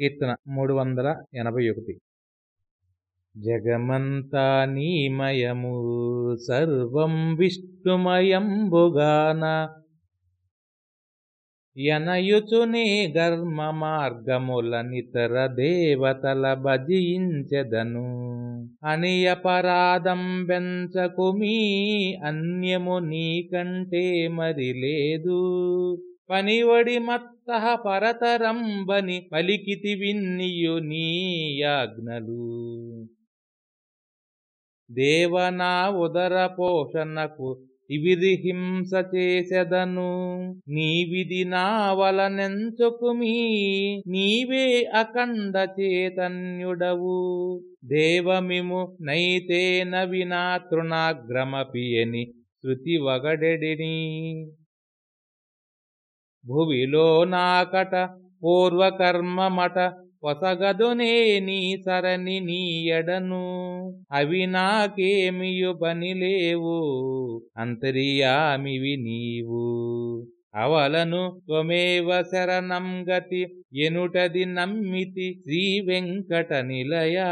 కీర్తన మూడు వందల ఎనభై ఒకటి. జగమంతా నీమయము సర్వం విష్ణుమయంబుగాన. ఎనయుచునే గర్మ మార్గముల నితర దేవతల భజించెదను. అని అపరాధం బెంచకుమీ అన్యము నీకంటే మరి లేదు. పనివడి మత్త పరతరంబని పలికితి విన్నియు నీయాజ్ఞలు దేవనా ఉదర పోషణకు ఇవిది హింస చేసెదను. నీవిది నావలనెంచుకుమీ నీవే అఖండ చేతన్యుడవు. దేవమిము నైతేన వినా తృణాగ్రమపియని శృతి వగడెడిని. భువిలో నాకట పూర్వకర్మమట పొసగదునే నీ సరని నీయడను అవి నాకేమియు పనిలేవు అంతర్యామివి నీవు. అవలను త్వమేవ శరణం గతి ఎనుటది నమ్మితి శ్రీ వెంకట నిలయా.